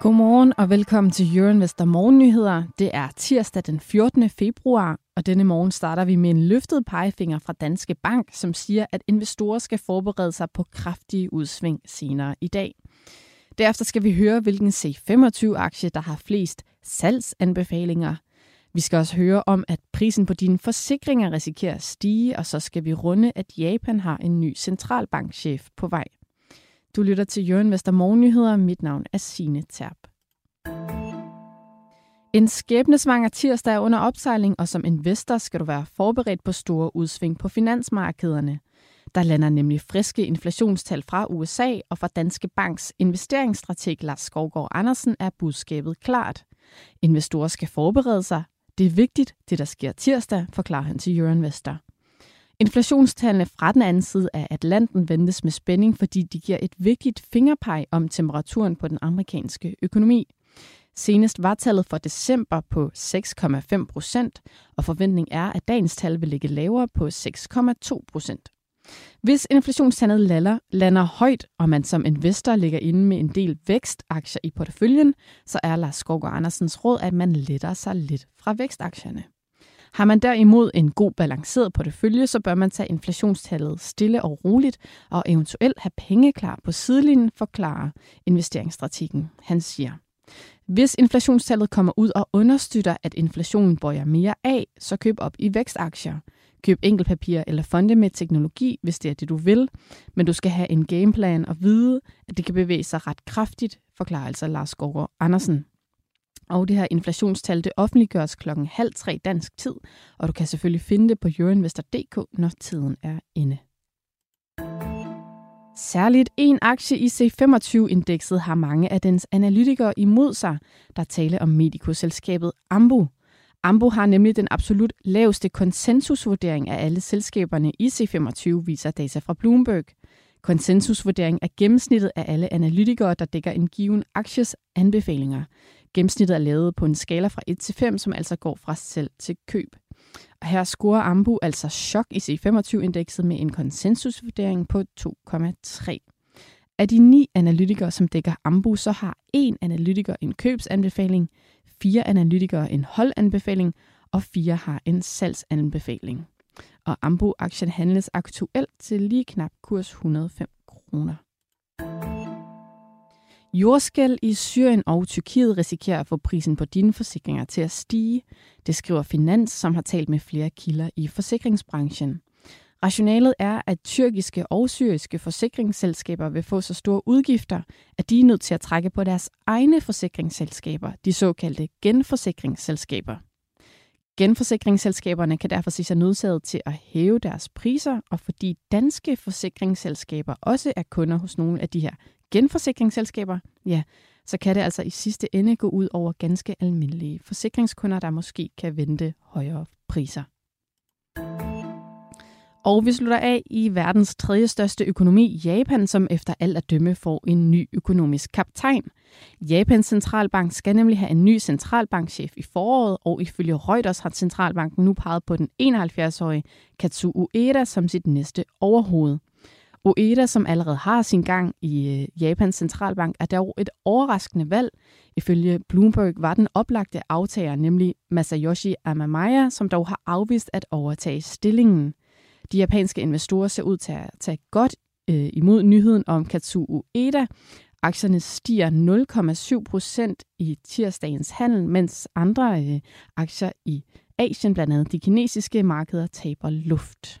Godmorgen og velkommen til Jørgen Vester Morgennyheder. Det er tirsdag den 14. februar, og denne morgen starter vi med en løftet pegefinger fra Danske Bank, som siger, at investorer skal forberede sig på kraftige udsving senere i dag. Derefter skal vi høre, hvilken C25-aktie, der har flest salgsanbefalinger. Vi skal også høre om, at prisen på dine forsikringer risikerer at stige, og så skal vi runde, at Japan har en ny centralbankchef på vej. Du lytter til Jørgen Vester Morgennyheder. Mit navn er Sine Terp. En skæbnesvanger tirsdag er under opsejling, og som investor skal du være forberedt på store udsving på finansmarkederne. Der lander nemlig friske inflationstal fra USA, og fra Danske Banks investeringsstrateg Lars Skovgaard Andersen er budskabet klart. Investorer skal forberede sig. Det er vigtigt, det der sker tirsdag, forklarer han til Jørgen Vester. Inflationstallene fra den anden side af Atlanten ventes med spænding, fordi de giver et vigtigt fingerpeg om temperaturen på den amerikanske økonomi. Senest var tallet for december på 6,5 procent, og forventning er, at dagens tal vil ligge lavere på 6,2 procent. Hvis inflationstallet lander, lander højt, og man som investor ligger inde med en del vækstaktier i porteføljen, så er Lars Skovgaard Andersens råd, at man letter sig lidt fra vækstaktierne. Har man derimod en god balanceret portefølje, så bør man tage inflationstallet stille og roligt og eventuelt have penge klar på sidelinjen, forklarer investeringsstrategien. Han siger, hvis inflationstallet kommer ud og understøtter, at inflationen bøjer mere af, så køb op i vækstaktier. Køb enkeltpapir eller fonde med teknologi, hvis det er det, du vil. Men du skal have en gameplan og vide, at det kan bevæge sig ret kraftigt, forklarer altså Lars Gård Andersen. Og det her inflationstal, det offentliggøres klokken halv tre dansk tid, og du kan selvfølgelig finde det på euroinvestor.dk, når tiden er inde. Særligt en aktie i C25-indekset har mange af dens analytikere imod sig, der taler om medikoselskabet Ambu. Ambu har nemlig den absolut laveste konsensusvurdering af alle selskaberne i C25, viser data fra Bloomberg. Konsensusvurdering er gennemsnittet af alle analytikere, der dækker en given akties anbefalinger. Gennemsnittet er lavet på en skala fra 1 til 5, som altså går fra salg til køb. Og her scorer Ambu altså chok i C25-indekset med en konsensusvurdering på 2,3. Af de ni analytikere, som dækker Ambu, så har en analytiker en købsanbefaling, fire analytikere en holdanbefaling, og fire har en salgsanbefaling. Og Ambu-aktien handles aktuelt til lige knap kurs 105 kroner. Jordskæl i Syrien og Tyrkiet risikerer at få prisen på dine forsikringer til at stige. Det skriver Finans, som har talt med flere kilder i forsikringsbranchen. Rationalet er, at tyrkiske og syriske forsikringsselskaber vil få så store udgifter, at de er nødt til at trække på deres egne forsikringsselskaber, de såkaldte genforsikringsselskaber. Genforsikringsselskaberne kan derfor sige sig nødsaget til at hæve deres priser, og fordi danske forsikringsselskaber også er kunder hos nogle af de her genforsikringsselskaber, ja, så kan det altså i sidste ende gå ud over ganske almindelige forsikringskunder, der måske kan vente højere priser. Og vi slutter af i verdens tredje største økonomi, Japan, som efter alt at dømme får en ny økonomisk kaptajn. Japans centralbank skal nemlig have en ny centralbankchef i foråret, og ifølge Reuters har centralbanken nu peget på den 71-årige Katsu Ueda som sit næste overhoved. Ueda, som allerede har sin gang i øh, Japans centralbank, er dog et overraskende valg. Ifølge Bloomberg var den oplagte aftager nemlig Masayoshi Amamaya, som dog har afvist at overtage stillingen. De japanske investorer ser ud til at tage godt øh, imod nyheden om Katsu Ueda. Aktierne stiger 0,7 procent i tirsdagens handel, mens andre øh, aktier i Asien, blandt andet de kinesiske markeder, taber luft.